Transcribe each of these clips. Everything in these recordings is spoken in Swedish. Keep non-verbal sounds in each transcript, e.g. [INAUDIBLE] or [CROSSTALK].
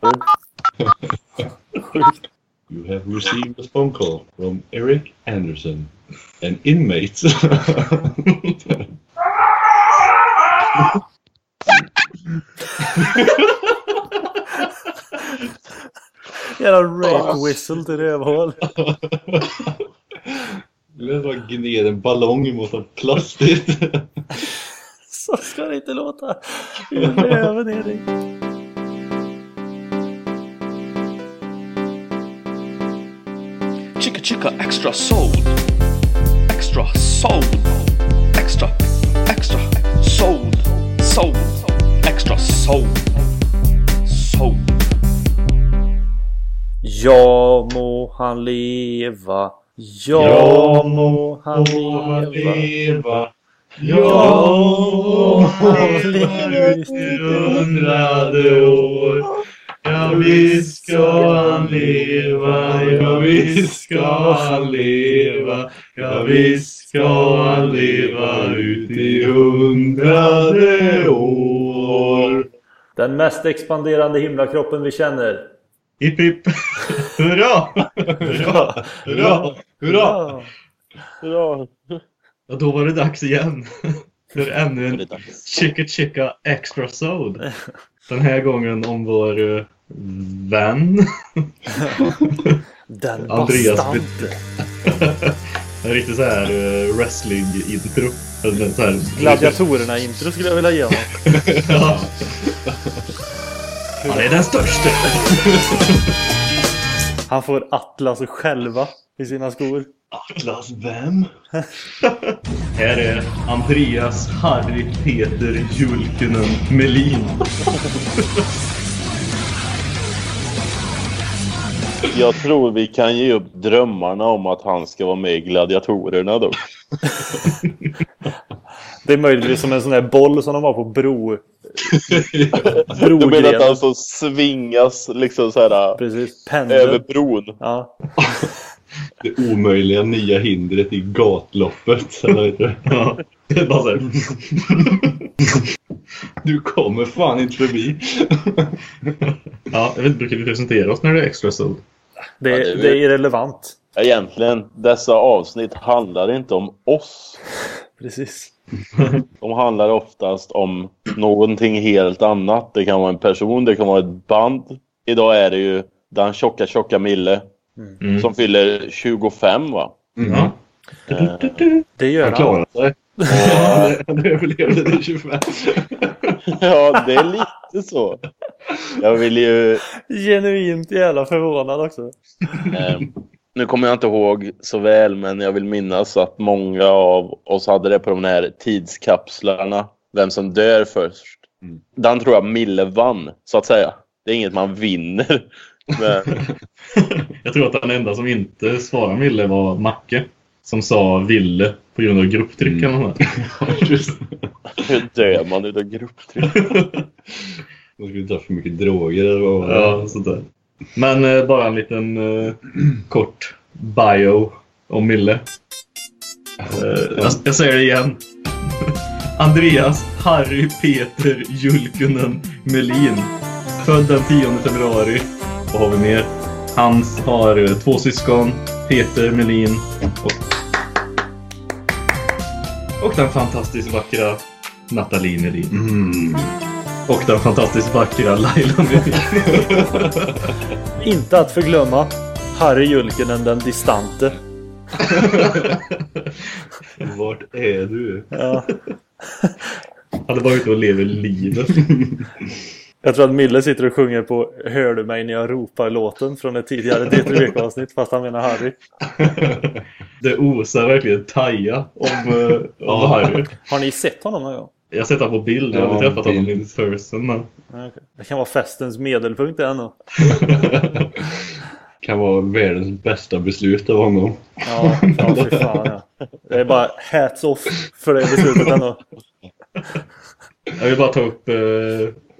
[LAUGHS] You have received a phone call from Eric Anderson, an inmate. [LAUGHS] Jävla [LAUGHS] rape whistle till rövhål. Jag bara gned en ballong mot något plastigt. Så ska det inte låta. I röven Erik. Chica Chica Extra Soul. Extra Soul. Extra, extra Soul. Soul. Extra Soul. Soul. Ja må han leva. Ja må han leva. leva. Ja, han lever i hundrade år. Visst ska han leva, ja, visst ska han leva, ja, visst ska han leva ut i hundrade år. Den mest expanderande himlakroppen vi känner. Hipp hipp! Hurra! Hurra! Hurra! Hurra! Ja. Ja, då var det dags igen. För ännu en. Chicka Chicka Extra Sode. Den här gången om vår eh, vän. [LAUGHS] Den Andreas bastante. [LAUGHS] En riktig så här uh, wrestling-intro. Gladiatorerna-intro skulle jag vilja ge honom. [LAUGHS] ja. Han är den största. Han får Atlas själva i sina skor. Atlas vem? här är Andreas Harry Peter Julkunen Melin. Jag tror vi kan ge upp drömmarna om att han ska vara med i Gladiatorerna då. [LAUGHS] Det är möjligtvis som en sån där boll som de har på bro... [LAUGHS] Du menar att han som svingas liksom så här Precis. över bron? Ja. [LAUGHS] Det omöjliga nya hindret i gatloppet. Eller heter det? Ja. Det är bara så här. Du kommer fan inte förbi. ja, jag vet inte, brukar vi presentera oss när det är extra sol? Det, Ja, det är det väl- är irrelevant. Egentligen, dessa avsnitt handlar inte om oss. [LAUGHS] Precis. [LAUGHS] De handlar oftast om någonting helt annat. Det kan vara en person, det kan vara ett band. Idag är det ju den tjocka tjocka Mille Mm. som fyller 25 va? Ja. Eh, Det gör Han han. Han överlevde till 25. ja, det är lite så. Jag vill ju... Genuint jävla förvånad också. Eh, nu kommer jag inte ihåg så väl, men jag vill minnas att många av oss hade det på de här tidskapslarna. Vem som dör först. Mm. Den tror jag Mille vann, så att säga. Det är inget man vinner. [LAUGHS] Men, Jag tror att den enda som inte svarade Ville var Macke. Som sa Ville på grund av grupptryck eller något. [LAUGHS] hur dör man utav grupptryck? [LAUGHS] Man skulle inte ha för mycket droger eller vad Ja, sånt där. Men eh, bara en liten eh, kort bio om Mille. Eh, jag, jag säger det igen. [LAUGHS] Andreas Harry Peter Julkunen Melin. Född den 10 februari. Vad har vi mer? Han har eh, två syskon. Peter Melin och, och den fantastiskt vackra Nathalie Melin. Mm. Och den fantastiskt vackra Laila Melin. [LAUGHS] Inte att förglömma Harry Julkinen den distante. [LAUGHS] Vart är du? Ja. Han bara ute och lever livet. [LAUGHS] Jag tror att Mille sitter och sjunger på Hör du mig när jag ropar-låten från ett tidigare [LAUGHS] D3VK-avsnitt fast han menar Harry. [LAUGHS] Det osar verkligen Taja om, eh, om Harry. Har ni sett honom någon gång? Jag har sett honom på bild, jag har Ja, träffat honom in person. Men... Okej. Det kan vara festens medelpunkt det ändå. [LAUGHS] Kan vara världens bästa beslut av honom. Ja, ja fy fan ja. Det är bara hats off för det beslutet ändå. Jag vill bara ta upp eh,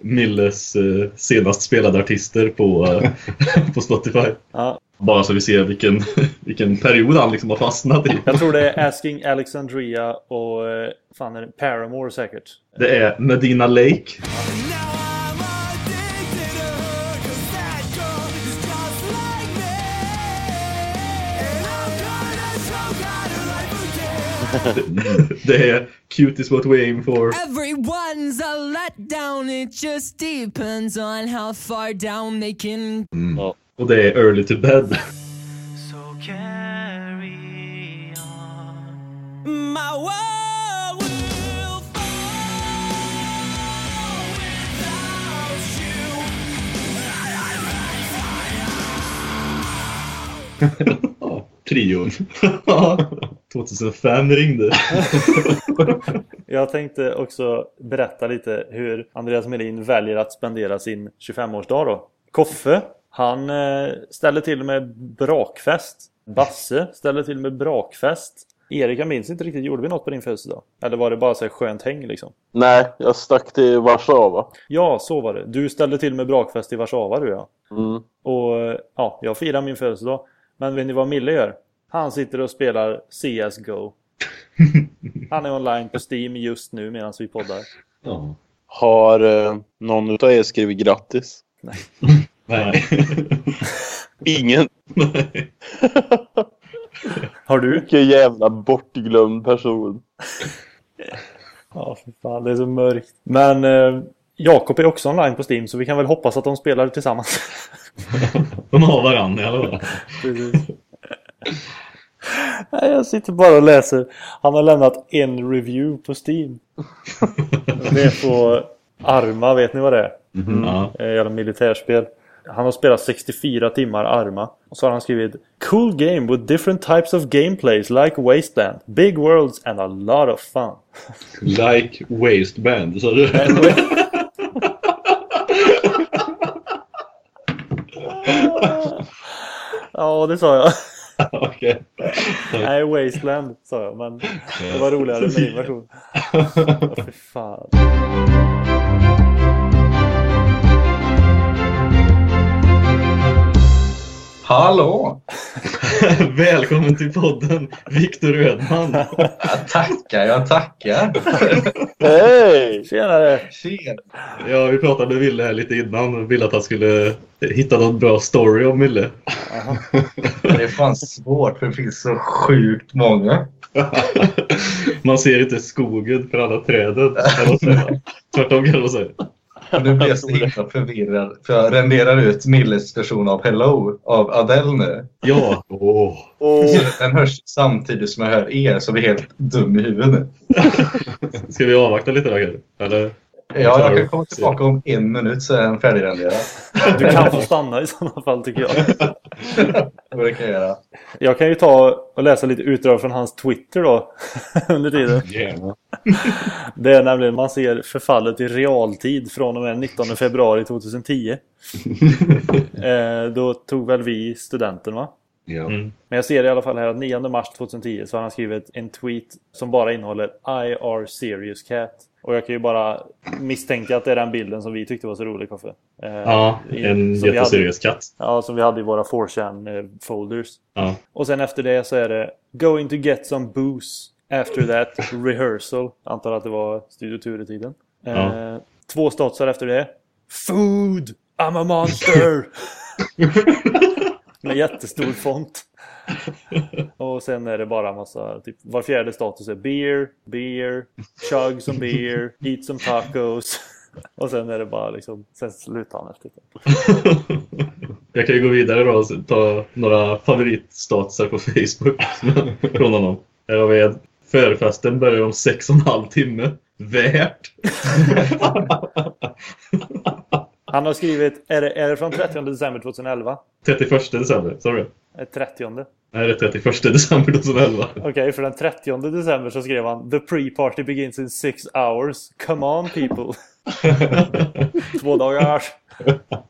Milles eh, senast spelade artister på, eh, [LAUGHS] på Spotify. Ja, Bara så vi ser vilken, [LAUGHS] vilken period han liksom har fastnat i. jag tror det är Asking Alexandria och eh, fan Paramore säkert. Det är Medina Lake. Det är cute is what we aim for. Everyone's a letdown, it just depends on how far down they can. Mm. Och det är early to bed. So carry on. My world will fall without you. Ja, [LAUGHS] trion. [LAUGHS] Ja, 2005 ringde. [LAUGHS] Jag tänkte också berätta lite hur Andreas Melin väljer att spendera sin 25-årsdag då. Koffe, han eh, ställer till med brakfest. Basse ställer till med brakfest. Erik, jag minns inte riktigt, gjorde vi något på din födelsedag? Eller var det bara så här skönt häng liksom? Nej, jag stack till Warszawa. Ja, så var det. Du ställde till med brakfest i Warszawa du ja. Mm. Och ja, jag firar min födelsedag. Men vet ni vad Mille gör? Han sitter och spelar CSGO. [LAUGHS] Han är online på Steam just nu medan vi poddar. Ja. Har eh, någon utav er skrivit grattis? Nej. [LAUGHS] [LAUGHS] Ingen. Nej. Har du? Vilken jävla bortglömd person. Ja, för fan, det är så mörkt. Men eh, Jakob är också online på Steam så vi kan väl hoppas att de spelar tillsammans. De har varandra i alla fall. Jag sitter bara och läser. Han har lämnat en review på Steam. [LAUGHS] Det är på Arma, vet ni vad det är? Ja. Eh, Jävla militärspel. Han har spelat 64 timmar Arma. Och så har han skrivit Cool game with different types of gameplays like Wasteland. Big worlds and a lot of fun. Like Wasteband, sa du? Ja, det sa jag. [LAUGHS] Okej. Nej, Wasteland sa jag. Men det var roligare med din version. Åh, fy fan. Hallå! [LAUGHS] Välkommen till podden, Viktor Rödman. Jag tackar, jag tackar. Hej! Tjenare! Tjena. Ja, vi pratade med Ville här lite innan och ville att han skulle hitta någon bra story om Ville. Det är fan svårt för det finns så sjukt många. Man ser inte skogen för alla träden. Tvärtom kan man säga. [LAUGHS] Nu blir jag så himla förvirrad. För jag renderar ut Milles version av Hello av Adele nu. Ja. Åh. Så den hörs samtidigt som jag hör er så vi är helt dum i huvudet nu. [LAUGHS] Ska vi avvakta lite då kanske? Eller? Ja, jag kan komma tillbaka om en minut så är den färdigrenderad. Du kan få stanna i sådana fall tycker jag. [LAUGHS] [LAUGHS] Vad det kan jag göra. Jag kan ju ta och läsa lite utdrag från hans Twitter då. [LAUGHS] Under tiden. Gärna. [LAUGHS] Det är nämligen man ser förfallet i realtid från och med 19 februari 2010. eh, då tog väl vi studenten va? Mm. Men jag ser i alla fall här att 9 mars 2010 så har han skrivit en tweet som bara innehåller I are serious cat. Och jag kan ju bara misstänka att det är den bilden som vi tyckte var så rolig Koffe. Eh, Ja, i- en jätteseriös katt. Ja, som vi hade i våra 4chan eh, folders. Ja. Och sen efter det så är det Going to get some booze. After that [LAUGHS] rehearsal. Antar att det var Studio Ture-tiden. Eh, Ja. två statsar efter det. Food! I'm a monster! [LAUGHS] [LAUGHS] Med jättestor font. Och sen är det bara massa, typ var fjärde status är beer, beer, chug som beer, eat some tacos. Och sen är det bara liksom, sen slutar han efter det. Jag kan ju gå vidare då och ta några favoritstatusar på Facebook från honom. Här har vi en. Förfesten börjar om sex och en halv timme. Värt! Han har skrivit, är det, är det från 30 december 2011? 31 december, sa du Eh, 30. Nej, det är 31 december 2011. Okej, för den 30 december så skrev han The pre-party begins in six hours. Come on people. [LAUGHS] Två dagar.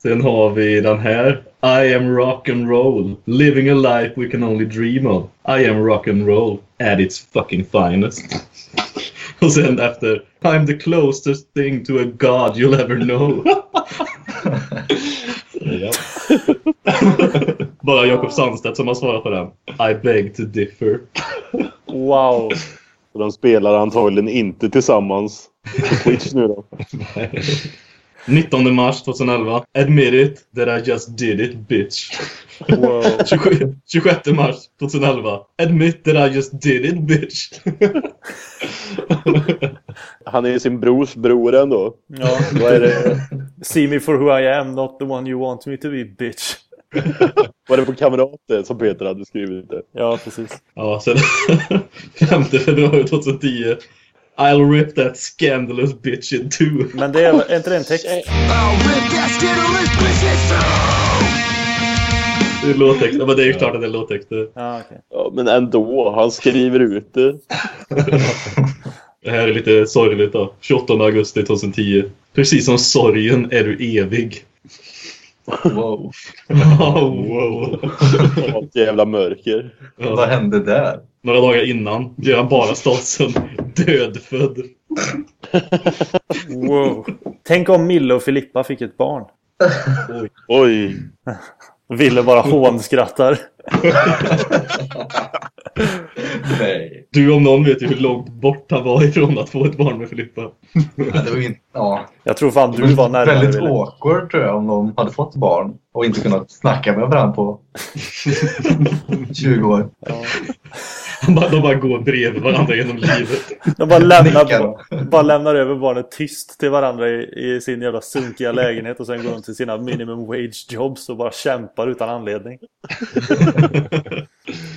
Sen har vi den här. I am rock and roll. Living a life we can only dream of. I am rock and roll. At its fucking finest. [LAUGHS] Och sen efter. I'm the closest thing to a god you'll ever know. [LAUGHS] ja. Bara Jakob Sandstedt som har svarat på den. I beg to differ. Wow. [LAUGHS] De spelar antagligen inte tillsammans på Twitch nu då. 19 mars 2011. Admit it that I just did it bitch. Wow. [LAUGHS] 27, 26 mars 2011. Admit that I just did it bitch. [LAUGHS] Han är sin brors bror ändå. Ja. Vad är det? See me for who I am, not the one you want me to be, bitch. [LAUGHS] Var det på kamrater som Peter hade skrivit det? Ja, precis. Ja, sen 5 februari 2010. I'll rip that scandalous bitch in two. Men det är, är inte det en text? Det är låttext. Ja, men det är ju klart att det är låttext. Ja, okej. Ja, men ändå, han skriver ut det. [LAUGHS] Det här är lite sorgligt då. 28 augusti 2010. Precis som sorgen är du evig. Wow. Oh, wow. [LAUGHS] Ett jävla mörker. Ja. Vad hände där? Några dagar innan blir han bara statusen dödfödd. Wow. Tänk om Mille och Filippa fick ett barn. Oj. Ville bara [LAUGHS] hånskrattar. Nej. Du om någon vet ju hur långt bort han var ifrån att få ett barn med Filippa. Ja, det var inte... Ja. Jag tror fan du var närmare Väldigt Ville. awkward tror jag om de hade fått barn och inte kunnat snacka med varandra på [LAUGHS] 20 år. [LAUGHS] Bara, de bara går bredvid varandra genom livet. De bara lämnar, bara lämnar över barnet tyst till varandra i, i sin jävla sunkiga lägenhet och sen går de till sina minimum wage jobs och bara kämpar utan anledning. [LAUGHS]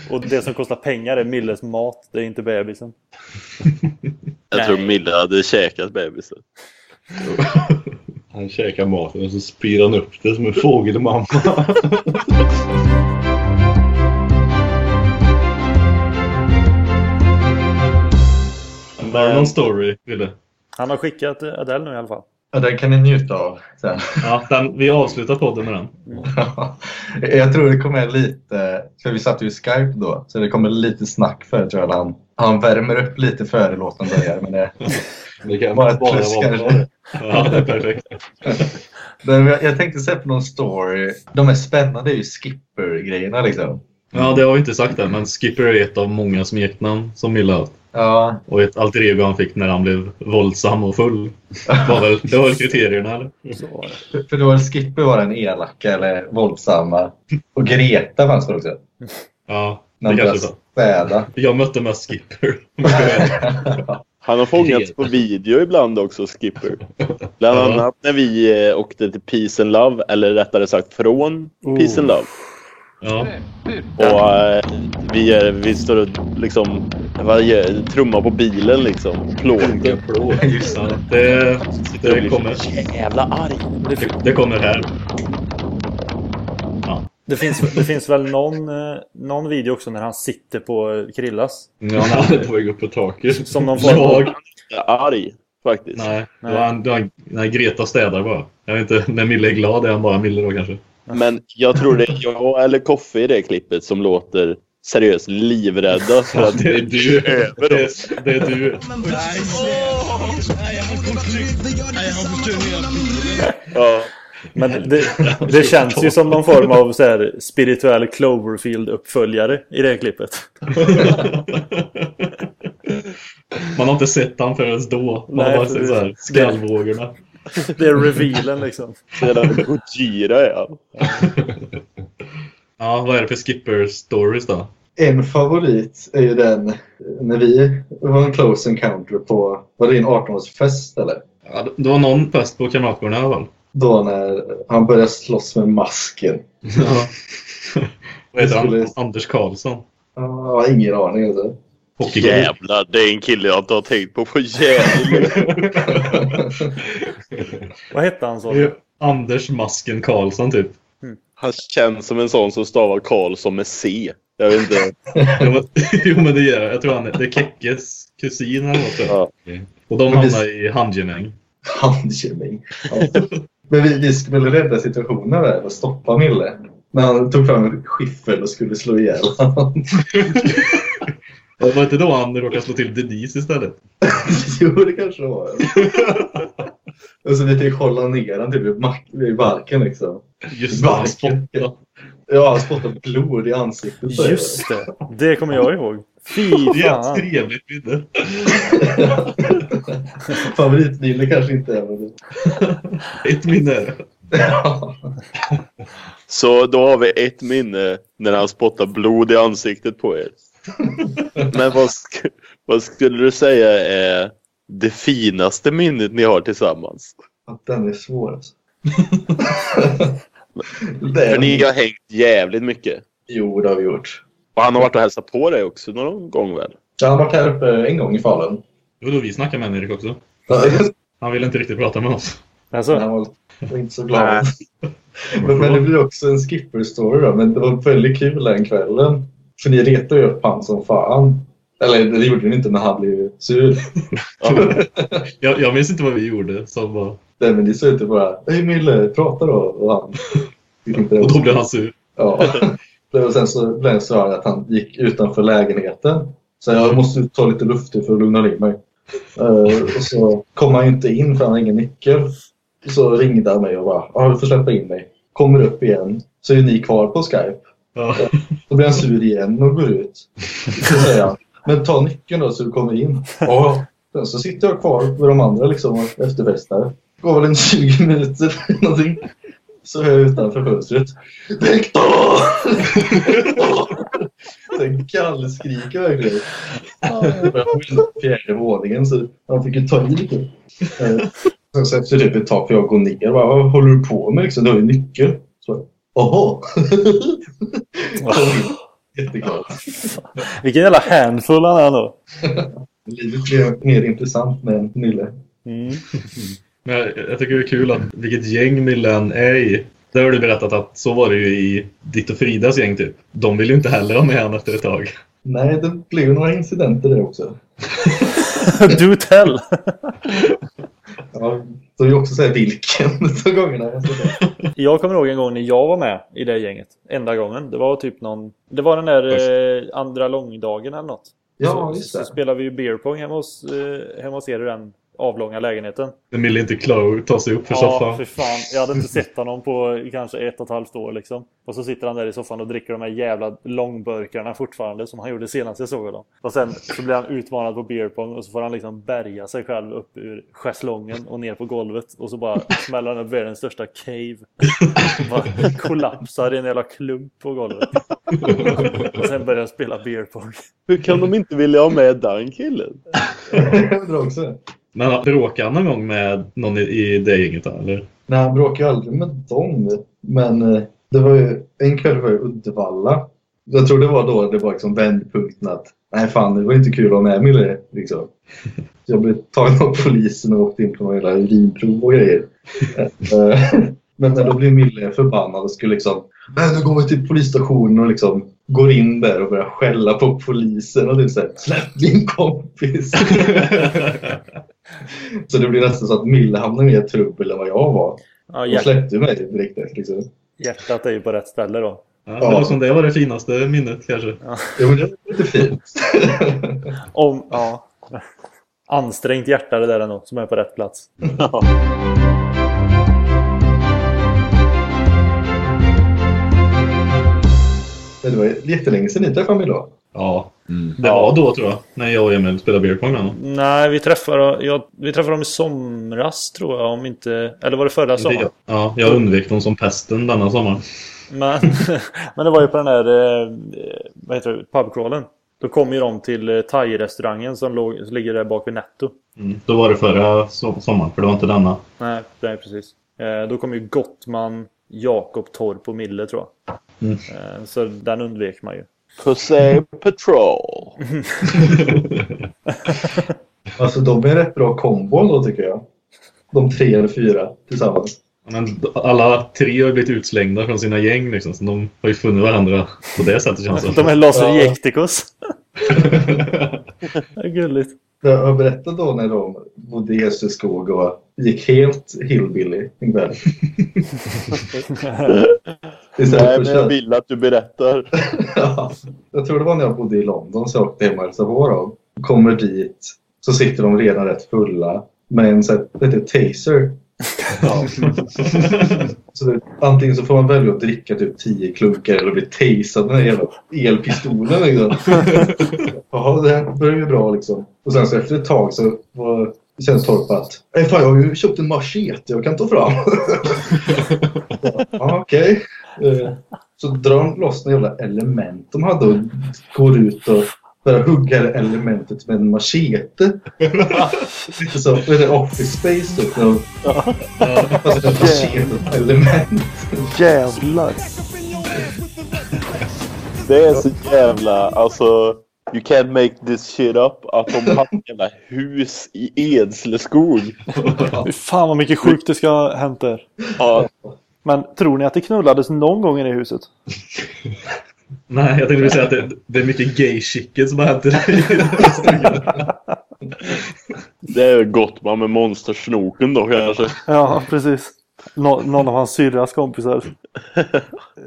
Och det som kostar pengar är Milles mat, det är inte bebisen. Jag Nej. tror Mille hade käkat bebisen. [LAUGHS] Han käkar maten och så spyr han upp det som en fågelmamma. Har du någon story, Wille? Han har skickat Adele nu i alla fall. Ja, den kan ni njuta av sen. Ja, den, vi avslutar podden med den. [LAUGHS] jag tror det kommer lite, för vi satt ju i Skype då, så det kommer lite snack för tror jag. Han, han värmer upp lite före låten börjar. Men det, [LAUGHS] Det kan Bara bara, ett plus kanske. bra. Ja, det är perfekt. [LAUGHS] jag, tänkte se på någon story. De är spännande är ju Skipper-grejerna liksom. Ja, det har vi inte sagt än, men Skipper är ett av många smeknamn som Milla har haft. Ja, Och ett alter ego han fick när han blev våldsam och full. Var väl, det var väl kriterierna, eller? För, för då var Skipper var den elaka eller våldsamma. Och Greta fanns det också. Ja, När det han kanske var. städa. Jag mötte mest Skipper. [LAUGHS] Han har fångats på video ibland också, Skipper. Bland annat när vi eh, åkte till Peace and Love, eller rättare sagt från Peace and Love. Ja. Och eh, vi, är, vi står och liksom vad gör, trummar på bilen liksom. Plåten. Just det. det, det, blir kommer, jävla arg. det, det kommer här. Ja. Det finns, det finns väl någon, eh, någon video också när han sitter på eh, Krillas. Ja, han är på väg upp på taket. Som någon form av... Jag? Jag är arg, faktiskt. Nej, det var han, det var han, nej, Greta städar bara. Jag vet inte, när Mille är glad är han bara Mille då kanske. [LAUGHS] Men jag tror det är jag eller Koffe i det klippet som låter seriöst livrädda för att Det är du. över oss. det är du. Ja. Men det, det känns ju som någon form av så här spirituell Cloverfield-uppföljare i det här klippet. Man har inte sett han förrän då. Man Nej, har bara sett precis. så här, skallvågorna. [LAUGHS] Det är revealen liksom. Så jävla Gojira är han. Ja, vad är det för skipper-stories då? En favorit är ju den när vi var en close encounter på, var det en 18-årsfest eller? Ja, det var någon fest på Kamratgården i alla fall. Då när han började slåss med masken. Ja. [LAUGHS] Vad heter han? Skulle- Anders Karlsson. Ja, Jag har ingen aning. Alltså. Hockeygubbe. Jävlar, det är en kille jag inte har tänkt på på jävligt [LAUGHS] Vad hette han så? Anders Masken Karlsson typ. Han känns som en sån som stavar Karlsson med C. Jag vet inte. [LAUGHS] [LAUGHS] Jo men, det gör jag. Jag tror han är, det är Kekkes kusin eller något. Ja. Och de hamnar i handgemäng. Handgemäng. Ja. Men vi, vi skulle rädda situationen där och stoppa Mille. När han tog fram en skiffel och skulle slå ihjäl honom. Det var inte då han råkade slå till Denise istället? [LAUGHS] jo, det kanske det var. [LAUGHS] och så vi fick hålla ner honom typ i, marken liksom. Just det, han spottade. Ja, han spottade blod i ansiktet. Just det, det kommer jag ihåg. Fy Det är ett fan. trevligt minne. [LAUGHS] Favoritminne kanske inte är men. Ett minne. Ja. Så då har vi ett minne när han spottar blod i ansiktet på er. Men vad, sk- vad skulle du säga är det finaste minnet ni har tillsammans? Att den är svår alltså. det [LAUGHS] För ni har hängt jävligt mycket. Jo, det har vi gjort. Och han har varit och hälsat på dig också någon gång väl? Jag har varit här uppe en gång i Falun. Var då vi snackade med Erik också. Han ville inte riktigt prata med oss. Alltså, Han var, var inte så glad. [LAUGHS] men, men det blir också en skipper-story då. Men det var väldigt kul den kvällen. För ni retade ju upp han som fan. Eller det gjorde ni inte, men han blev ju sur. [LAUGHS] Jag, jag minns inte vad vi gjorde. Som var... Nej, men ni sa inte bara Hej Mille, prata då. Och han [LAUGHS] Och då blev han sur. Ja. Och sen så blev det så här att han gick utanför lägenheten. Så jag måste ta lite luftig för att lugna ner mig. Eh, och så kom han inte in för han har ingen nyckel. Så ringde han mig och bara ja, du får släppa in mig. Kommer upp igen. Så är ni kvar på Skype. Ja. [LAUGHS] Då blir han sur igen och går ut. Så säger han men ta nyckeln då så du kommer in. Ja. Sen så sitter jag kvar med de andra liksom och efterfestar. Går väl en 20 minuter eller någonting. Så hör jag utanför fönstret. Viktor! [LAUGHS] Sen kallskriker verkligen. Jag var på fjärde våningen så han fick ju ta i lite. Eh, Sen så efter typ ett tag får jag gå ner och bara, vad håller du på med liksom? Du har ju nyckel. Så, Jaha. Jätteglad. vilken jävla handfull han är då. Livet blev mer intressant med en Nille. Mm. Men jag, jag tycker det är kul att vilket gäng Millen är i. Där har du berättat att så var det ju i ditt och Fridas gäng typ. De vill ju inte heller ha med han efter ett tag. Nej, det blev några incidenter där också. [LAUGHS] Do tell! [LAUGHS] Ja, så jag också säga vilken [LAUGHS] av gångerna. Jag kommer ihåg en gång när jag var med i det gänget. Enda gången. Det var typ någon... Det var den där eh, andra långdagen eller något. Ja, så, just så det. spelade vi ju beer pong hemma hos, eh, hemma hos er i den avlånga lägenheten. Den ville inte klara att ta sig upp för Ja, soffan. för fan. Jag hade inte [LAUGHS] sett honom på kanske ett och ett halvt år liksom. Och så sitter han där i soffan och dricker de här jävla långburkarna fortfarande som han gjorde senast jag såg honom. Och sen så blir han utmanad på beer pong och så får han liksom bärga sig själv upp ur schäslongen och ner på golvet. Och så bara smäller han upp världens största cave. [LAUGHS] bara kollapsar i en jävla klump på golvet. Och sen börjar han spela beer pong. Hur kan de inte vilja ha med den killen? Jag undrar också. Men bråkade han någon gång med någon i, i det gänget eller? Nej, han bråkade aldrig med dem. Men eh, det var ju, en kväll var i Uddevalla. Jag tror det var då det var liksom vändpunkten att nej fan, det var inte kul att ha med Mille. Liksom. [LAUGHS] Jag blev tagen av polisen och åkte in på några jävla urinprov och grejer. Eh, [LAUGHS] men, då blev Mille förbannad och skulle liksom Nej, nu går vi till polisstationen och liksom går in där och börjar skälla på polisen och så här, släpp min kompis. [LAUGHS] så det blir nästan så att Mille hamnar mer trubbel än vad jag var. Ja, Och hjärt- släppte mig efter. Liksom. hjärtat är ju på rätt ställe då. Ja, det var som det var det finaste minnet kanske. Jo, men det var lite fint. [LAUGHS] Om, ja. Ansträngt hjärta det där ändå, som är på rätt plats. Men det var jättelänge sedan ni träffade mig då. Ja, det var då tror jag. När jag och Emil spelade beer pong med honom. Nej, vi träffade, jag, vi träffade dem i somras tror jag, om inte... Eller var det förra sommaren? Ja, jag undvek dem som pesten denna sommar. Men, [LAUGHS] men det var ju på den där, eh, vad heter det, pubcrawlen. Då kom ju de till eh, thai-restaurangen som, låg, som ligger där bak vid Netto. Mm. Då var det förra so- sommaren, för det var inte denna. Nej, nej precis. Eh, då kom ju Gottman, Jakob, Torp och Mille tror jag. Mm. Eh, så den undvek man ju. Pussy Patrol. [LAUGHS] Alltså de är rätt bra kombo då tycker jag. De tre eller fyra tillsammans. Men alla tre har blivit utslängda från sina gäng liksom, så de har ju funnit varandra på det sättet känns det De är Laser Ja. Jektikos. [LAUGHS] Det är Gulligt. Jag har berättat då när de bodde i Hässelskog och gick helt hillbilly en kväll. [LAUGHS] Nej, men jag vill att du berättar. [LAUGHS] Ja, jag tror det var när jag bodde i London så jag åkte hem och hälsade på dem. Kommer dit så sitter de redan rätt fulla med en sån här, taser. Ja. [LAUGHS] Så antingen så får man välja att dricka typ 10 klunkar eller bli tasad med den jävla elpistolen. Liksom. [LAUGHS] Jaha, det här börjar ju bra liksom. Och sen så efter ett tag så var, känns Torp att "Nej, fan, jag har ju köpt en machete jag kan ta fram. [LAUGHS] ja, okej. Eh, Så drar de loss några jävla element de hade och går ut och börjar hugga det elementet med en machete. [LAUGHS] Lite så, är det, Office Space typ? Fast ett machete-element. Jävlar! Det är så jävla, alltså... You can't make this shit up. Att de hade ett jävla hus i Edsleskog. Fan vad mycket sjukt det ska ha hänt där. Ja, Men tror ni att det knullades någon gång i det huset? [LAUGHS] Nej, jag tänkte säga att det, det är mycket gay chicken som har hänt i det är gott man med monstersnoken då kanske. Ja, precis. Nå någon av hans syrras kompisar.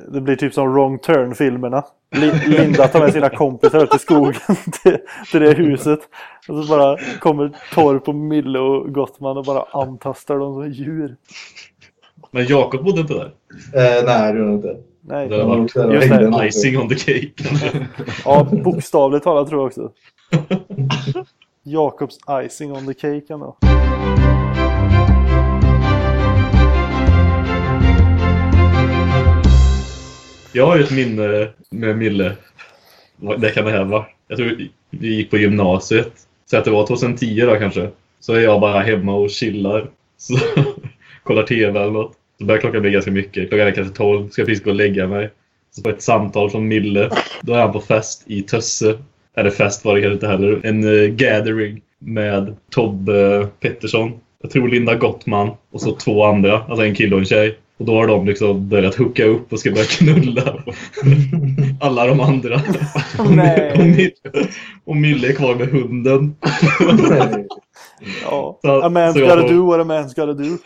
Det blir typ som Wrong Turn-filmerna. Li- Linda tar med sina kompisar ut i skogen [LAUGHS] till, till det huset. Och så bara kommer Torp och Mille och Gottman och bara antastar dem som djur. Men Jakob bodde inte där. Eh, nej, det gör det inte. Nej, Det har varit just det. icing on the cake. Ja, bokstavligt talat tror jag också. Jakobs icing on the cake ändå. Jag har ju ett minne med Mille. Det kan det här vara. Jag tror vi gick på gymnasiet. Så att det var 2010 då kanske. Så är jag bara hemma och chillar. Så, kollar TV eller något. Så börjar klockan bli ganska mycket. Klockan är kanske 12. Ska jag precis gå och lägga mig. Så får jag ett samtal från Mille. Då är han på fest i Tösse. Eller fest var det kanske inte heller. En eh, gathering med Tobbe Pettersson. Jag tror Linda Gottman och så två andra. Alltså en kille och en tjej. Och då har de liksom börjat hooka upp och ska börja knulla. [LAUGHS] Alla de andra. Nej. Och, Mille, och Mille är kvar med hunden. Ja. Så- A man's så gotta do what a man's gotta do.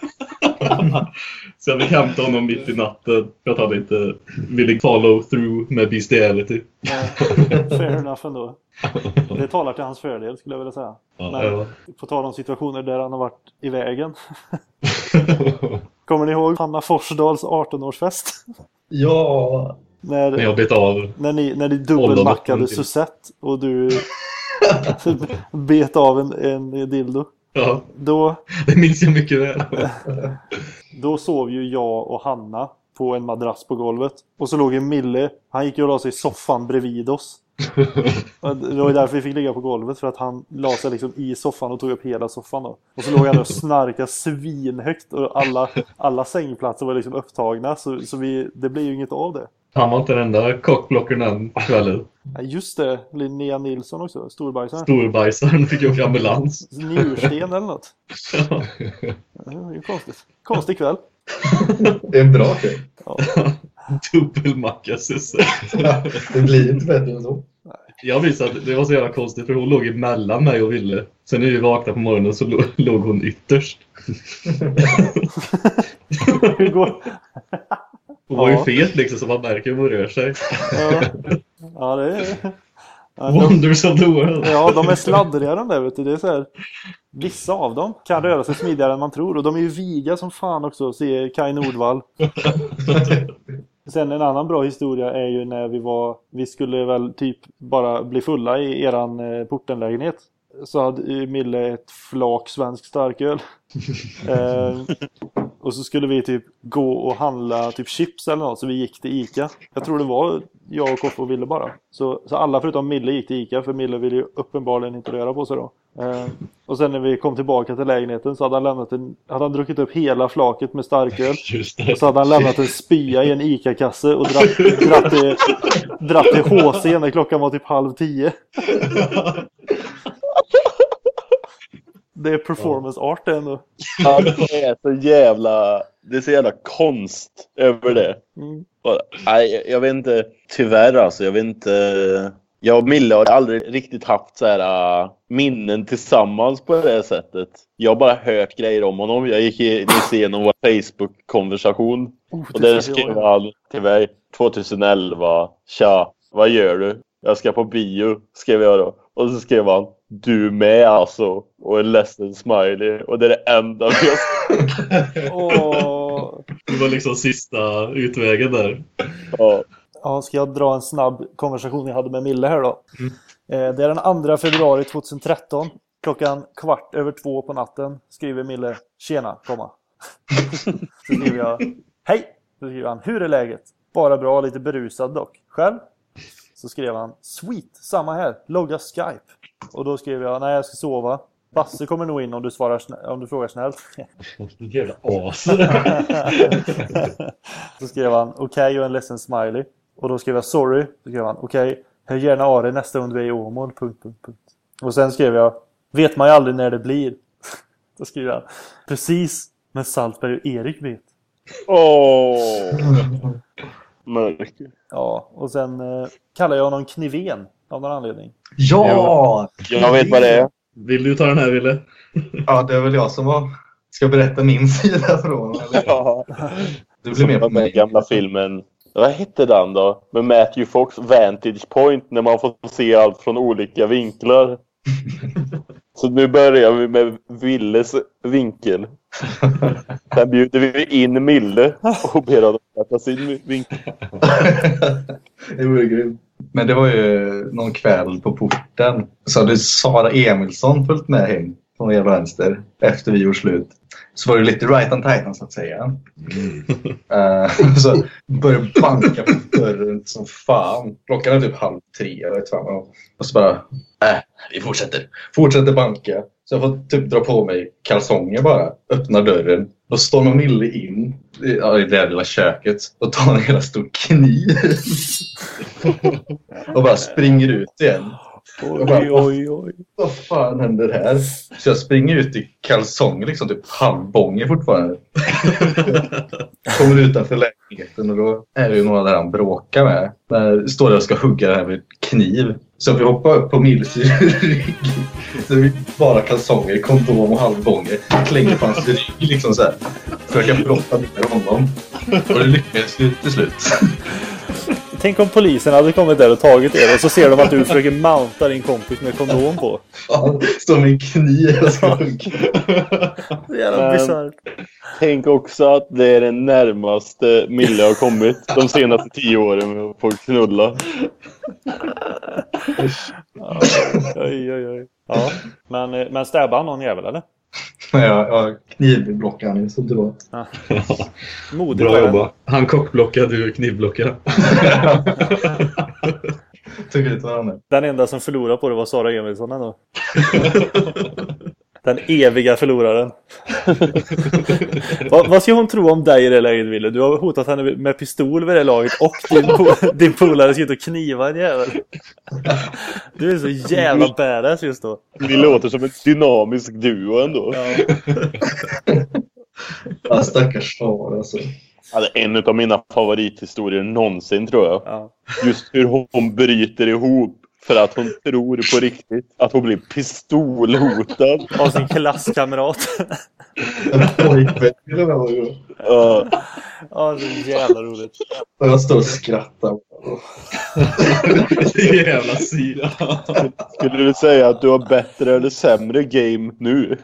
Så jag fick [LAUGHS] hämta honom mitt i natten för att han inte ville follow through med bestiality. Ja, Fair enough ändå. Det talar till hans fördel skulle jag vilja säga. Ja, Men- ja. På tal om situationer där han har varit i vägen. [LAUGHS] Kommer ni ihåg Hanna Forsdals 18-årsfest? Ja. När När, jag bet av. när ni, när ni dubbelmackade till. Susette och du [LAUGHS] bet av en, en dildo. Ja, Då, det minns jag mycket väl. [LAUGHS] då sov ju jag och Hanna på en madrass på golvet. Och så låg ju Mille, han gick ju och la sig i soffan bredvid oss. [LAUGHS] Det var därför vi fick ligga på golvet för att han la sig liksom i soffan och tog upp hela soffan då. Och så låg han och snarkade svinhögt och alla, alla sängplatser var liksom upptagna så, så vi, det blev ju inget av det. Han var inte den enda kockblockern den kvällen. Ja, just det, Linnea Nilsson också, storbajsaren. Storbajsaren fick åka ambulans. [LAUGHS] Njursten eller något. Ja. Det var ju konstigt. Konstig kväll. Det är en bra kväll. Ja. [LAUGHS] Dubbelmacka Susse. Det blir inte bättre än så. Jag minns att det var så jävla konstigt för hon låg emellan mig och Ville. Sen när vi vaknade på morgonen så lå- låg hon ytterst. [LAUGHS] Hur går... Hon var ju fet liksom så man märker hur hon rör sig. Ja, ja det är... Ja, de, Wonders of the world. ja, de är sladdriga de där vet du. Det är så här... Vissa av dem kan röra sig smidigare än man tror. Och de är ju viga som fan också, säger Kai Nordvall. Sen en annan bra historia är ju när vi var... Vi skulle väl typ bara bli fulla i eran eh, portenlägenhet. Så hade Mille ett flak svensk starköl. [LAUGHS] eh, och så skulle vi typ gå och handla typ chips eller något. Så vi gick till Ica. Jag tror det var jag och Koffe och Ville bara. Så, så alla förutom Mille gick till Ica. För Mille ville ju uppenbarligen inte röra på sig då. Eh, och sen när vi kom tillbaka till lägenheten så hade han lämnat en... Hade han druckit upp hela flaket med starköl. [LAUGHS] Och så hade han lämnat en spya i en ICA-kasse och dratt, dratt, till, dratt till HC när klockan var typ halv tio. [LAUGHS] Det är performance art det ändå. [LAUGHS] Ja, det är så jävla... Det är så jävla konst över det. Mm. Och, nej, jag- vet inte. Tyvärr alltså. Jag vet inte. Jag och Mille har aldrig riktigt haft så här äh, minnen tillsammans på det sättet. Jag har bara hört grejer om honom. Jag gick nyss igenom vår Facebook-konversation. Oh, Och där skrev han till mig 2011. Tja, vad gör du? Jag ska på bio, skrev jag då. Och så skrev han Du med alltså. Och en ledsen smiley. Och det är det enda vi har [LAUGHS] Åh. Det var liksom sista utvägen där. ja. Ja, ska jag dra en snabb konversation jag hade med Mille här då? Eh, Det är den 2 februari 2013. Klockan kvart över två på natten skriver Mille Tjena, komma. [LAUGHS] Så skriver jag Hej! Så skriver han Hur är läget? Bara bra, lite berusad dock. Själv? Så skrev han Sweet, samma här. Logga Skype. Och då skrev jag Nej, jag ska sova. Basse kommer nog in om du, svarar snä- om du frågar snällt. [LAUGHS] Jävla as. [LAUGHS] Så skrev han okej och en ledsen smiley. Och då skrev jag sorry. Så skrev han okej, hör gärna av dig nästa gång du är i Åmål. Punkt, punkt, punkt. Och sen skrev jag vet man ju aldrig när det blir. [LAUGHS] Då skrev han precis, men Saltberg och Erik vet. Åh. Mörk. Ja, och sen eh, kallar jag honom Kniven av någon anledning. Ja! Jag vet vad det är. Vill du ta den här, Ville? Ja, det är väl jag som var... ska berätta min [LAUGHS] sida från. Eller? Ja. Du blir med på mig. gamla filmen. Vad hette den då? Med Matthew Fox, Vantage Point, när man får se allt från olika vinklar. [LAUGHS] Så nu börjar vi med Willes vinkel. Sen bjuder vi in Mille och ber honom berätta sin vinkel. det vore grymt. Men det var ju någon kväll på porten. Så hade Sara Emilsson följt med hem från er vänster efter vi gjorde slut. Så var det lite right on titan så att säga. Eh, så började banka på dörren som fan. Klockan är typ halv tre. Jag vet fan. Och så bara, äh, vi fortsätter. Fortsätter banka. Så jag får typ dra på mig kalsonger bara. Öppnar dörren. Då stormar Mille in i, i det där lilla köket och tar en hela stor kniv. [LAUGHS] och bara springer ut igen. Oj, oj, oj. Vad fan händer här? Så jag springer ut i kalsonger, liksom typ halvbånger fortfarande. [LAUGHS] Kommer utanför lägenheten och då är det ju några där han bråkar med. Där står jag och ska hugga det här med kniv. Så vi hoppar upp på Mills rygg. Så vi bara kalsonger, kondom och halvbånger. Klänger på hans rygg liksom så här. Försöka brotta ner honom. Och det lyckades ju till slut. Tänk om polisen hade kommit där och tagit er och så ser de att du försöker mounta din kompis med kondom på. Med en kniv. Det är jävla bisarrt. Tänk också att det är det närmaste Mille har kommit de senaste tio åren med att få knulla. Oj, oj, oj. Ja, men, eh, men stäbbade han någon jävel eller? Jag, jag knivblockade han ju som det var. [LAUGHS] Modigt Bra jobbat. Han kockblockade, du knivblockade. Tog ut varandra. Den enda som förlorade på det var Sara Emilsson ändå. [LAUGHS] Den eviga förloraren. vad, vad ska hon tro om dig i det läget Wille? Du har hotat henne med pistol vid det laget och din, po- din polare ska ut och kniva en jävel. Du är så jävla badass just då. Vi låter som en dynamisk duo ändå. Ja. Ja, stackars far alltså. Är en av mina favorithistorier någonsin tror jag. Ja. Just hur hon bryter ihop för att hon tror på riktigt att hon blir pistolhotad. Av sin klasskamrat. En pojkvän eller vad det? Ja, så jävla roligt. Och jag står och skrattar. Jävla sida. skulle du säga att du har bättre eller sämre game nu?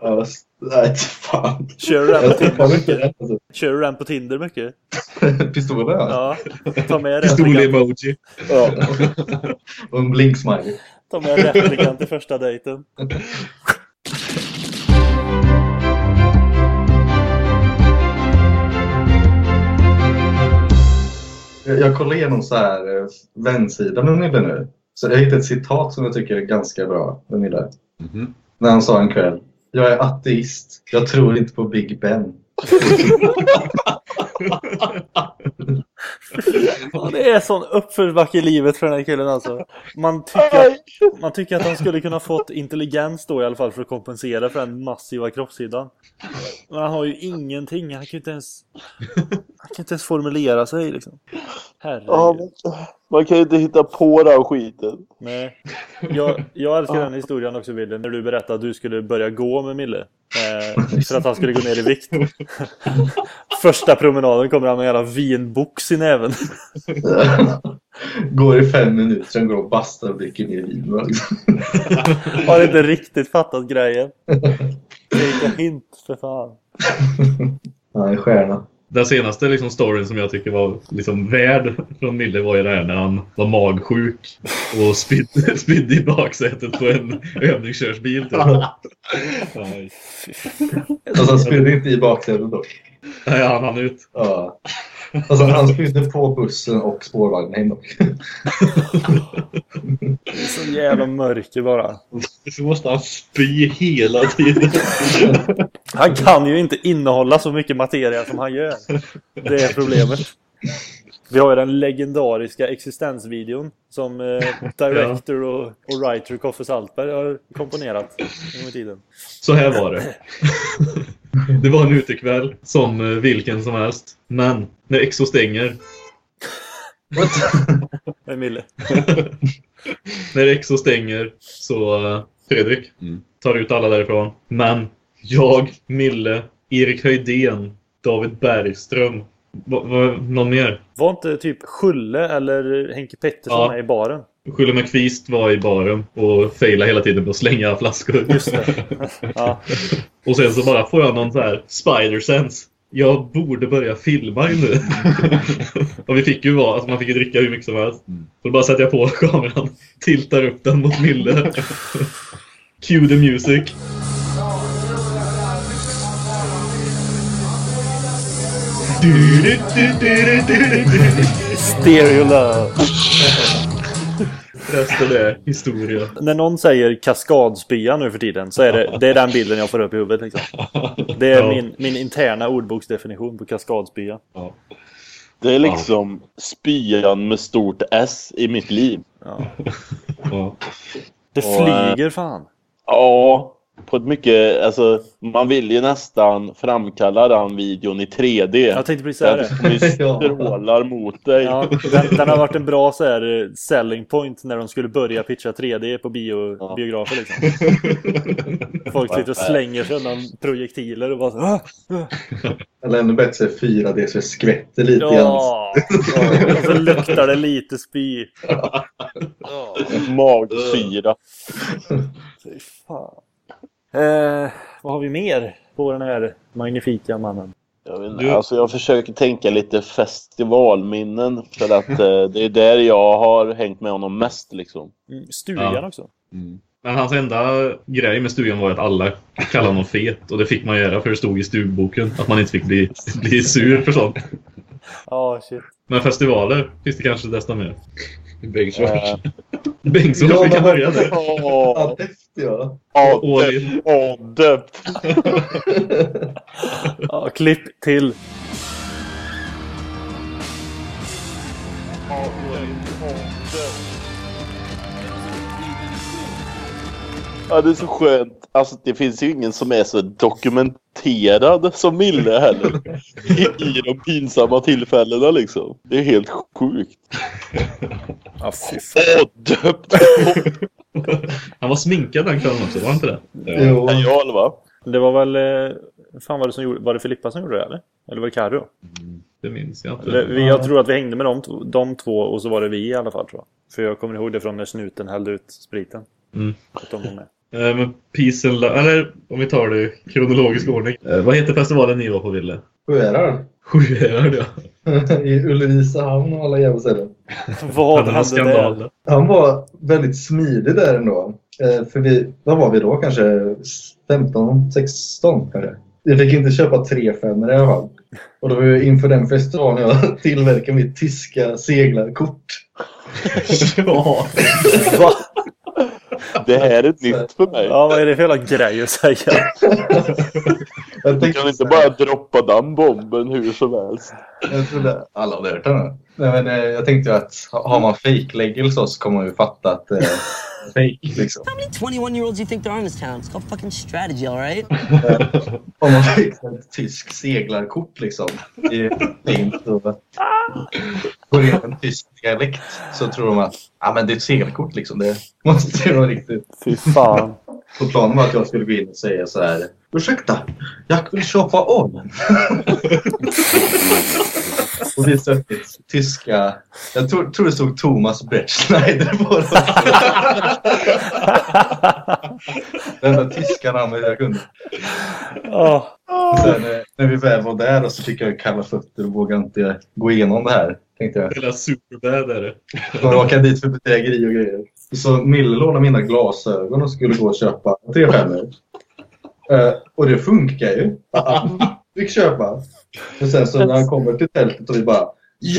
Ja, Nej, fan. Kör du den på Tinder mycket? alltså. Kör du den på Tinder mycket? Pistolen ja. Ja. Ta med Pistol-emoji. Ja. Och en blink-smiley. Ta med replikan till första dejten. Jag, jag kollar igenom så här eh, vänsida med Mille nu. Så jag hittade ett citat som jag tycker är ganska bra med Mille. Mhm. När han sa en kväll. Jag är ateist. Jag tror inte på Big Ben. [LAUGHS] [LAUGHS] Ja, det är sån uppförsbacke i livet för den här killen alltså. Man tycker, att, man tycker att han skulle kunna fått intelligens då i alla fall för att kompensera för den massiva kroppshyddan. Men han har ju ingenting. Han kan ju inte ens, han kan inte ens formulera sig liksom. Herregud. Man kan ju inte hitta på den skiten. Nej. Jag, jag älskar den historien också Wille, när du berättade att du skulle börja gå med Mille. Eh, för att han skulle gå ner i vikt. [LAUGHS] Första promenaden kommer han med en jävla vinbox i näven. [LAUGHS] Går i fem minuter, sen går och bastar och dricker ner vin. [LAUGHS] Har inte riktigt fattat grejen. Take a hint för fan. Han är stjärna. Den senaste liksom, storyn som jag tycker var liksom, värd från Mille var ju det här när han var magsjuk och spydde, [LAUGHS] spydde i baksätet på en övningskörsbil. Typ. [LAUGHS] Alltså han spydde inte i baksätet dock. Nej, han hann ut. Ja. [LAUGHS] Alltså han spydde på bussen och spårvagnen hem dock. Det är så jävla mörker bara. Så måste han spy hela tiden. [LAUGHS] Han kan ju inte innehålla så mycket materia som han gör. Det är problemet. Vi har ju den legendariska existensvideon som eh, director och, och writer Koffe Saltberg har komponerat i tiden. Så här var det. [LAUGHS] [LAUGHS] Det var en utekväll som eh, vilken som helst. Men när Exo stänger, [LAUGHS] Med [LAUGHS] Mille. när Exo stänger så eh, Fredrik tar ut alla därifrån. Men jag, Mille, Erik Höjdén, David Bergström, va, va, någon mer? Var inte typ Schulle eller Henke Pettersson Ja. med i baren? Schulle McFeast var i baren och failade hela tiden på att slänga flaskor. Just det. [LAUGHS] Ja. Och sen så bara får jag någon så här spider sense. Jag borde börja filma ju nu. [LAUGHS] och vi fick ju vara, alltså man fick ju dricka hur mycket som helst. Så då bara sätter jag på [LAUGHS] kameran, tiltar upp den mot Mille. Cue the music. Stereo Love. Resten är historia. När någon säger kaskadspya nu för tiden så är det, det är den bilden jag får upp i huvudet. Liksom. Det är Ja. min, min interna ordboksdefinition på kaskadspya. Det är liksom spyan med stort S i mitt liv. Ja. Ja. Det Och, eh, flyger fan. Ja, på ett mycket... Alltså, man vill ju nästan framkalla den videon i 3D. Jag tänkte precis säga det. [LAUGHS] strålar mot dig. Ja, den, den har varit en bra så här, eh, selling point när de skulle börja pitcha 3D på bio, Ja. biografer. Liksom. [LAUGHS] Folk sitter och slänger sig undan projektiler och bara så, "Ah, ah." Eller ännu bättre 4D så det skvätter lite i ansiktet. Ja, ja, och så luktar det lite spy. Magsyra. Fy fan. Eh, vad har vi mer på den här magnifika mannen? Jag, vet Du- inte, alltså jag försöker tänka lite festivalminnen. För att eh, det är där jag har hängt med honom mest liksom. Mm, stugan Ja. också. Men hans enda grej med stugan var att alla kallade honom fet. Och det fick man göra för det stod i stugboken att man inte fick bli, bli sur för sånt. Ja, shit. Men festivaler finns det kanske desto mer. Bengtsfors. Eh, [LAUGHS] Bengtsson, Ja, vi kan börja där. In. Adöpt. [LAUGHS] Ja, klipp till. Ja, det är så skönt. Alltså, det finns ju ingen som är så dokumenterad som Mille heller. I, de pinsamma tillfällena liksom. Det är helt sjukt. Ja, fy fan. Adöpt. Han var sminkad den kvällen också, var han inte det? Jo. Ja, va? Det var väl... eh, Fan var det som gjorde... Var det Filippa som gjorde det eller? Eller var det Carro? Det minns jag Eller, inte. vi, jag tror att vi hängde med de, de två och så var det vi i alla fall tror jag. För jag kommer ihåg det från när snuten hällde ut spriten. Mm. Att de var med. Eh, Men Peace and Love, eller om vi tar det i kronologisk ordning. Eh, Vad heter festivalen ni var på, Ville? Sjuhärad. Sjuhärad, ja. [LAUGHS] I Ulricehamn och alla jävla ställen. Vad hände skandal. där? Han var väldigt smidig där ändå. Eh, för vi, vad var vi då? Kanske 15, 16 kanske? Vi fick inte köpa tre femmor i alla fall. Och det var ju inför den festivalen jag [LAUGHS] tillverkade mitt tyska seglarkort. [LAUGHS] ja. Va? Det här är nytt för mig. Ja, vad är det för jävla grej att säga? [LAUGHS] Jag Du kan inte bara droppa den bomben hur som helst. Jag trodde alla hade hört den. Nej, men, eh, jag tänkte ju att har man fake-lägg så så kommer man ju fatta att det är [LAUGHS] fake. Liksom. How many 21 year olds do you think there are in this town? It's called fucking strategy, all right? [LAUGHS] Om man fick ett tysk seglarkort liksom. I fint och går in en tysk dialekt så tror de att ah, men det är ett segelkort liksom. Det måste ju vara riktigt. Fy fan. Och planen var att jag skulle gå in och säga så här. Ursäkta, jag vill köpa om. Och vi suttit tyska... Jag tror, tror det stod Thomas Bretschneider på dem. Det enda tyska namnet jag kunde. Ja. Sen, eh, när vi väl var där och så fick jag kalla fötter och vågade inte gå igenom det här. Tänkte jag. Hela superbad är det. De åka dit för bedrägeri och grejer. Så Mille lånade mina glasögon och skulle gå och köpa tre femmor. Eh, och det funkar ju. Fick köpa. Och sen så när han kommer till tältet och vi bara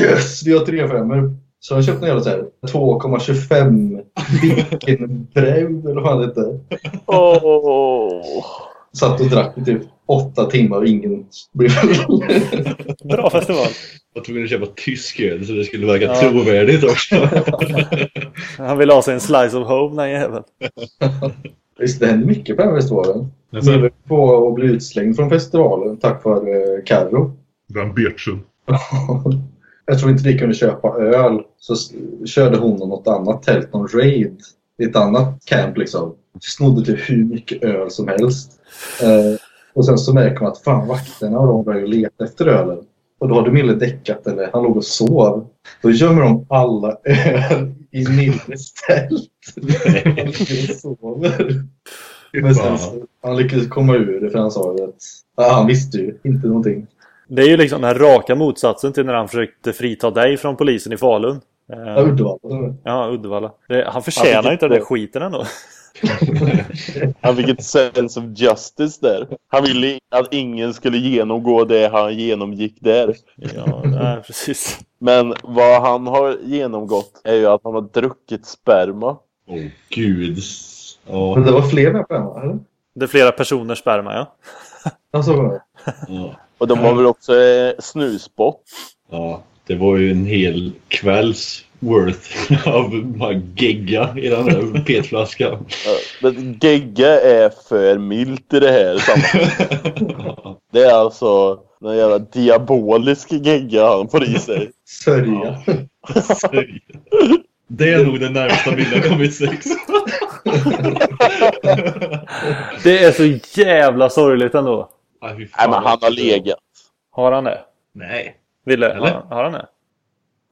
Yes! Vi har tre femmor. Så han köpte en jävla så här 2,25 Viken Brew eller vad det hette. Åh. Satt och drack i typ åtta timmar och ingen blev. Bra festival. Jag tvungen att köpa tysk öl så det skulle verka Ja. trovärdigt också. Han vill ha sig en slice of home den jäveln. Visst, det händer mycket på den här festivalen. Alltså, Mille på att bli utslängd från festivalen tack vare Carro. Den bitchen. Jag tror inte vi kunde köpa öl. Så körde hon något annat tält, någon raid. I ett annat camp liksom. Snodde typ hur mycket öl som helst. Eh, och sen så märker man att fan vakterna och de börjar leta efter ölen. Och då hade Mille däckat eller han låg och sov. Då gömmer de alla öl i Milles tält. [LAUGHS] [LAUGHS] Han ligger och sover. Men sen så, han lyckades komma ur det för han sa ju att ja, han visste ju inte någonting. Det är ju liksom den raka motsatsen till när han försökte frita dig från polisen i Falun. Ja, Uddevalla. Ja, Uddevalla. Det, han förtjänar fick inte den där skiten ändå. [LAUGHS] Han fick ett sense of justice där. Han ville att ingen skulle genomgå det han genomgick där. Ja, nej, precis. Men vad han har genomgått är ju att han har druckit sperma. Åh gud. Ja. Men det var fler med på den va? eller? Det är flera personers sperma, ja. [LAUGHS] Alltså, var? Ja. Och de har väl också eh, snusbott. ja. Det var ju en hel kvälls worth [LAUGHS] av gegga i den där [LAUGHS] petflaskan. Ja, Men gegga är för milt i det här sammanhanget. Det är alltså någon jävla diabolisk gegga han får i sig. Sörja. Det är nog den närmsta bilden kommit sex. [LAUGHS] Det är så jävla sorgligt ändå. Fan, Nej men han har legat. Har han det? Nej. Ville? Eller? Har, har han det?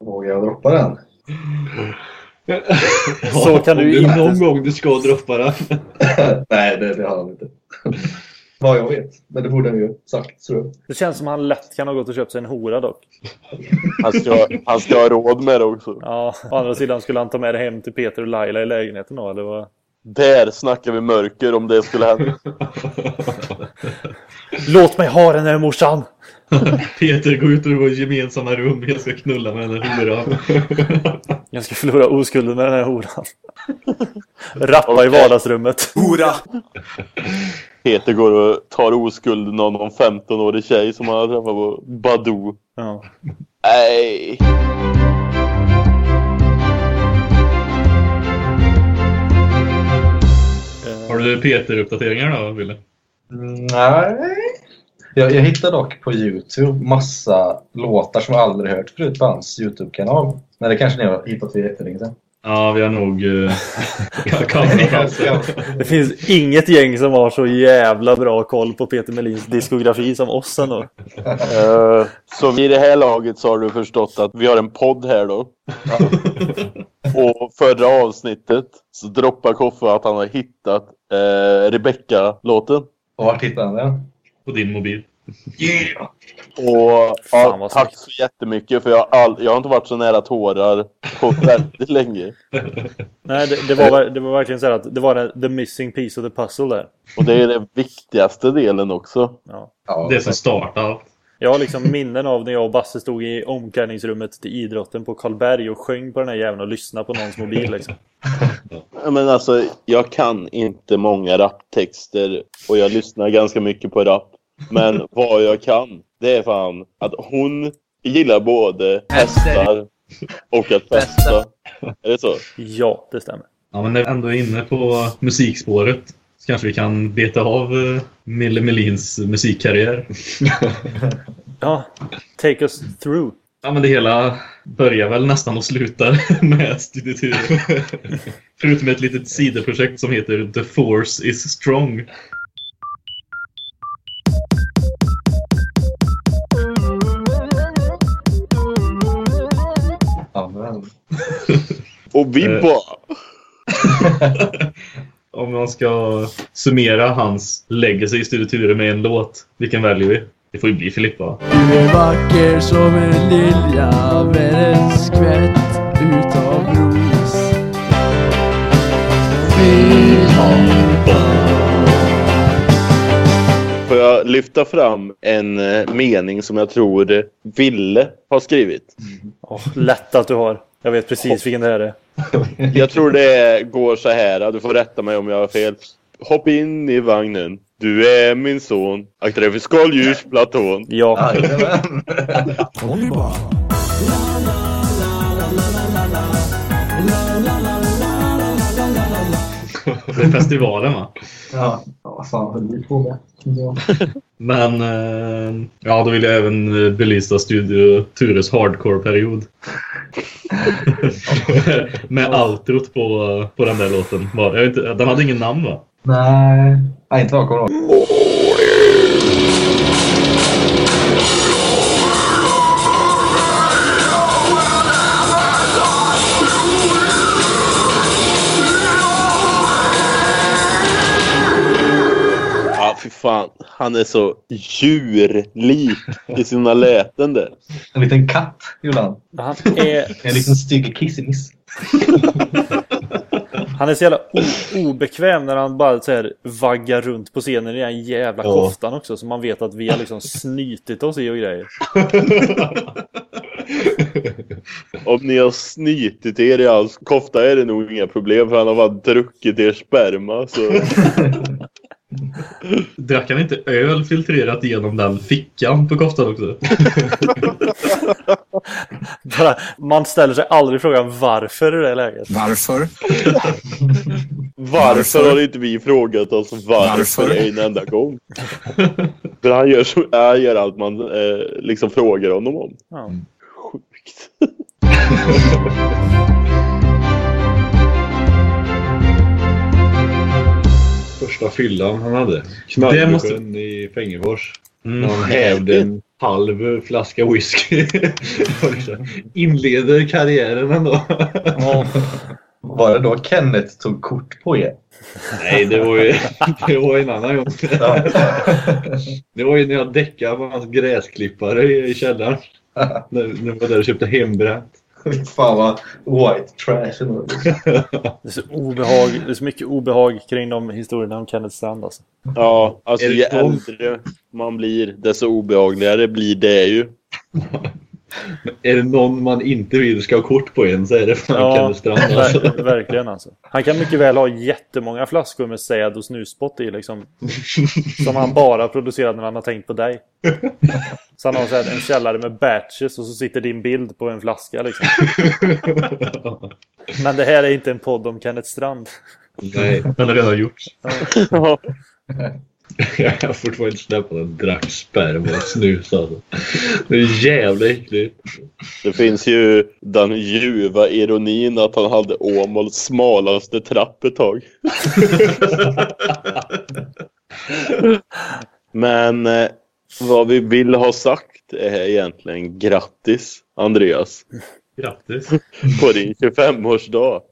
Vågar jag droppa den? [LAUGHS] Så kan du inte- någon gång du ska droppa den. [LAUGHS] Nej, det, det har han inte. Vad jag vet. Men det borde han ju sagt, tror jag. Det känns som han lätt kan ha gått och köpt sig en hora dock. Han ska, han ska ha råd med det också. Ja, å andra sidan skulle han ta med det hem till Peter och Laila i lägenheten då, eller vad? Där snackar vi mörker om det skulle hända. [LAUGHS] Låt mig ha den här morsan! [LAUGHS] Peter, gå ut ur vårt gemensamma rum. Jag ska knulla med den här horan. [LAUGHS] Jag ska förlora oskulden med den här horan. Rappa i vardagsrummet. Peter går och tar oskulden av någon 15-årig tjej som han har träffat på Badoo. Ja. Nej. Har du Peter-uppdateringar då, Wille? Nej. Jag, jag hittade dock på Youtube massa låtar som jag aldrig hört förut på hans Youtube-kanal. Men det kanske ni har hittat för jättelänge sedan. Ja, vi har nog [LAUGHS] uh, Det finns inget gäng som har så jävla bra koll på Peter Melins diskografi som oss ändå. Eh, så vid det här laget så har du förstått att vi har en podd här då. Och förra avsnittet så droppar Koffe att han har hittat uh, Rebecca-låten. Och vart hittade han den? på din mobil. Yeah! Och Fan, ja, tack så jättemycket för jag har, all, jag har inte varit så nära tårar på [LAUGHS] väldigt länge. Nej, det, det, var, det var verkligen så här att det var den- the missing piece of the puzzle där. Och det är den viktigaste delen också. Ja. Ja, Det som startar. Jag har liksom minnen av när jag och Basse stod i omklädningsrummet till idrotten på Karlberg och sjöng på den här jäveln och lyssnade på någons mobil liksom. Men alltså, jag kan inte många raptexter och jag lyssnar ganska mycket på rap. Men vad jag kan, det är fan att hon gillar både hästar och att festa. Är det så? Ja, det stämmer. Ja, men när vi ändå är inne på musikspåret så kanske vi kan beta av uh, Mille Melins musikkarriär. [LAUGHS] Ja, take us through. Ja, men det hela börjar väl nästan och slutar [LAUGHS] med Studitur. [LAUGHS] Förutom ett litet sidoprojekt som heter The Force is Strong. Och Eh. bara... [LAUGHS] Om man ska summera hans legacy i Studio med en låt, vilken väljer vi? Det får ju bli Filippa. Du är vacker som en lilja med en skvätt utav ros. Får jag lyfta fram en eh, mening som jag tror Ville har skrivit? Åh, lätt att du har. Jag vet precis vilken det här är. Jag tror det går så här. Du får rätta mig om jag har fel. Hopp in i vagnen. Du är min son. Akta dig för skaldjurs platon. Ja, Jajamän. Det är festivalen va? Ja, ja, fan höll vi på med? Ja. Men eh, ja, då vill jag även eh, belysa Studio Tures hardcore-period. [LAUGHS] Med outrot på, på den där låten. Jag inte, den hade ingen namn va? Nej, Nej, inte vad jag kommer ihåg. Fy fan. Han är så djurlik i sina läten där. En liten katt gjorde han. han är, En liten stygg kissemiss. [LAUGHS] han är så jävla obekväm när han bara så här vaggar runt på scenen i den jävla Ja. koftan också. Så man vet att vi har liksom snytit oss i och grejer. [LAUGHS] Om ni har snytit er i hans kofta är det nog inga problem för han har bara druckit er sperma. Så. [LAUGHS] Drack han inte öl filtrerat genom den fickan på koftan också? [LAUGHS] Bara, man ställer sig aldrig frågan varför i det läget. Varför? [LAUGHS] Varför har inte vi frågat oss varför, Varför? en enda gång? För han gör, så, han gör allt man eh, liksom frågar honom om. Ja. Sjukt. [LAUGHS] Första fyllan han hade. Det måste- i Fängefors. Mm. När han hävde en halv flaska whisky. [LAUGHS] Inleder karriären ändå. Var det då Kenneth tog kort på er? Nej, det var ju [LAUGHS] det var en annan gång. Ja. Det var ju när jag däckade med hans gräsklippare i, källaren. När jag var där och köpte hembränt. [LAUGHS] Fan vad white trash. Det är så obehag, det är så mycket obehag kring de historierna om Kenneth Strand alltså. Ja, alltså Är det ju äldre man blir desto obehagligare blir det ju. [LAUGHS] [LAUGHS] Är det någon man inte vill ska ha kort på en så är det fan Ja, Kenneth Strand. Alltså. ver- verkligen alltså. Han kan mycket väl ha jättemånga flaskor med säd och snusspott i liksom. Som han bara producerar när han har tänkt på dig. [LAUGHS] Så han har så här en källare med batches och så sitter din bild på en flaska liksom. [LAUGHS] Men det här är inte en podd om Kenneth Strand. Nej, Den har redan gjorts. Ja. [LAUGHS] jag har fortfarande inte släppt att han drack sperma och snus alltså. Det är jävla äckligt. Det finns ju den ljuva ironin att han hade Åmåls smalaste trapp ett tag. [LAUGHS] Men eh, vad vi vill ha sagt är egentligen grattis Andreas Grattis. [LAUGHS] på din 25-årsdag.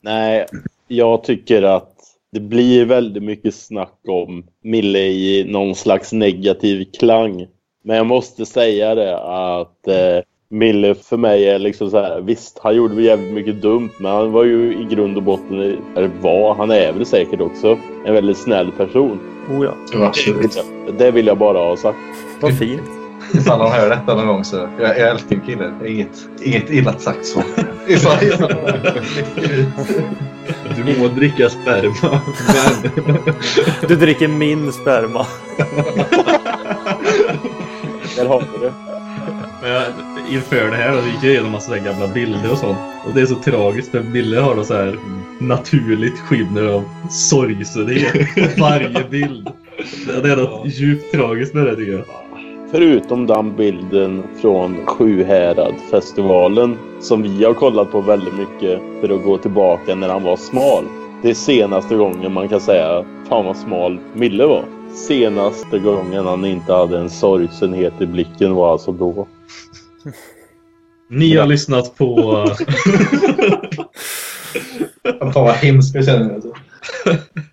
Nej, jag tycker att det blir väldigt mycket snack om Mille i någon slags negativ klang. Men jag måste säga det att eh, Mille för mig är liksom så här. Visst, han gjorde jävligt mycket dumt, men han var ju i grund och botten, eller var, han är väl säkert också, en väldigt snäll person. Oh ja, Absolut. Det vill jag bara ha sagt. vad fint. Ifall han hör detta någon gång så. Jag, jag älskar killen. Inget, inget illa sagt så. [LAUGHS] Ifall, ifall. Du må dricka sperma, men Du dricker min sperma. Där har vi det. Men jag, inför det här då, gick jag igenom massa gamla bilder och sånt. Och det är så tragiskt för Bille har då så här naturligt skimmer av sorgsenhet på varje bild. Det är något djupt tragiskt med det tycker jag. Förutom den bilden från Sjuhäradfestivalen som vi har kollat på väldigt mycket för att gå tillbaka när han var smal. Det är senaste gången man kan säga fan vad smal Mille var. Senaste gången han inte hade en sorgsenhet i blicken var alltså då. Ni har lyssnat på... [LAUGHS] Fan vad hemskt jag känner mig. Alltså.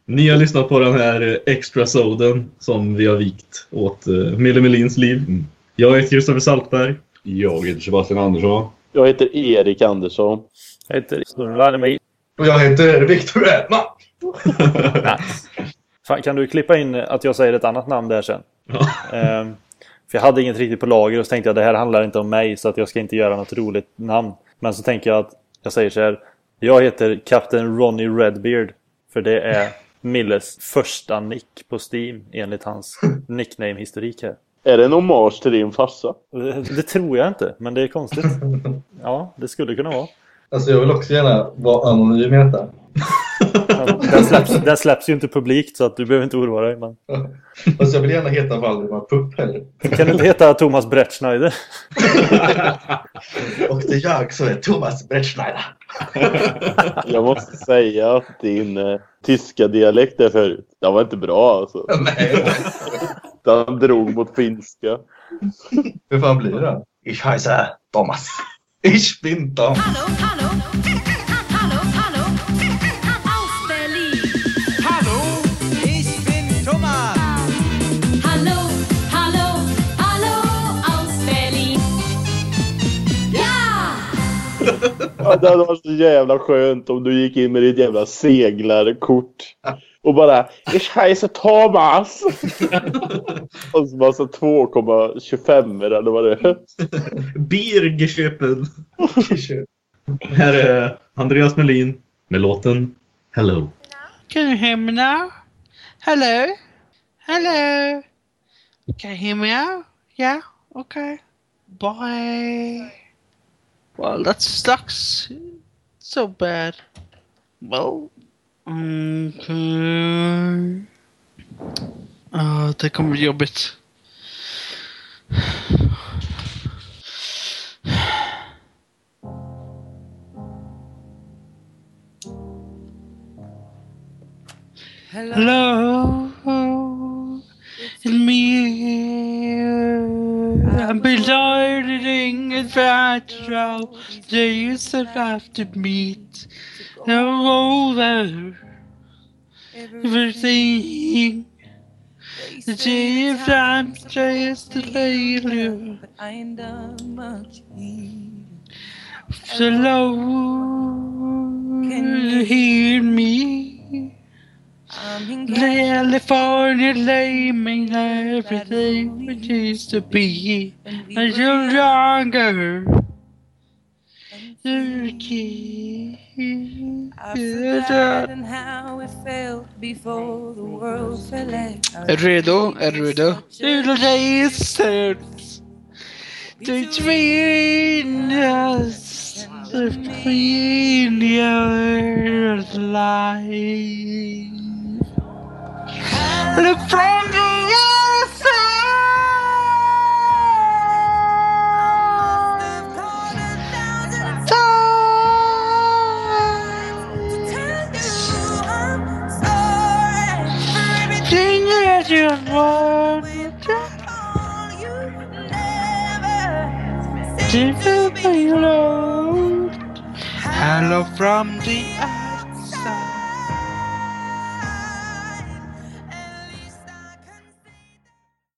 Ni har lyssnat på den här extra soden som vi har vikt åt uh, Mille Melins liv. Jag heter Kristoffer Saltberg. Jag heter Sebastian Andersson. Jag heter Erik Andersson. Jag heter Sturla Och jag heter Viktor Edman. [LAUGHS] Fan, Kan du klippa in att jag säger ett annat namn där sen? Ja. [LAUGHS] Ehm, för jag hade inget riktigt på lager och så tänkte jag det här handlar inte om mig så att jag ska inte göra något roligt namn. Men så tänker jag att jag säger så här. Jag heter Kapten Ronny Redbeard. För det är Milles första nick på Steam enligt hans [LAUGHS] nickname-historik här. Är det en hommage till din farsa? Det, det tror jag inte, men det är konstigt. [LAUGHS] Ja, det skulle kunna vara. Alltså jag vill också gärna vara anonym i detta. Den släpps, den släpps ju inte publikt så att du behöver inte oroa dig. Men... Fast jag vill gärna heta Valdemar Pupp heller. Kan du inte heta Thomas Brettschneider? Och det är jag som är Thomas Brettschneider. Jag måste säga att din eh, tyska dialekt där förut, den var inte bra alltså. Nej. Den drog mot finska. Hur fan blir det? Ich heiße Thomas. Ich bin Tom. Hallo, hallo, Ja, det hade varit så jävla skönt om du gick in med ditt jävla seglarkort. Och bara Ich heiße Thomas. [LAUGHS] Och så bara så 2,25 eller vad det är. Biergeschöpen. Här är Andreas Melin med låten Hello. Can you hear me now? Hello? Hello? Can you hear me now? Yeah? Okay. Bye. Well, that sucks. So bad. Well. Okay. Ah, det kommer bli jobbigt. Hello, it's me. I'm belonging adventure. They used to have to meet. Now over everything. The day of time just to failure. So low, can you hear me? California blaming everything it used to be a little younger. Är du redo? Är du redo? Little days between us, between your life. To be alone. Hello from the outside.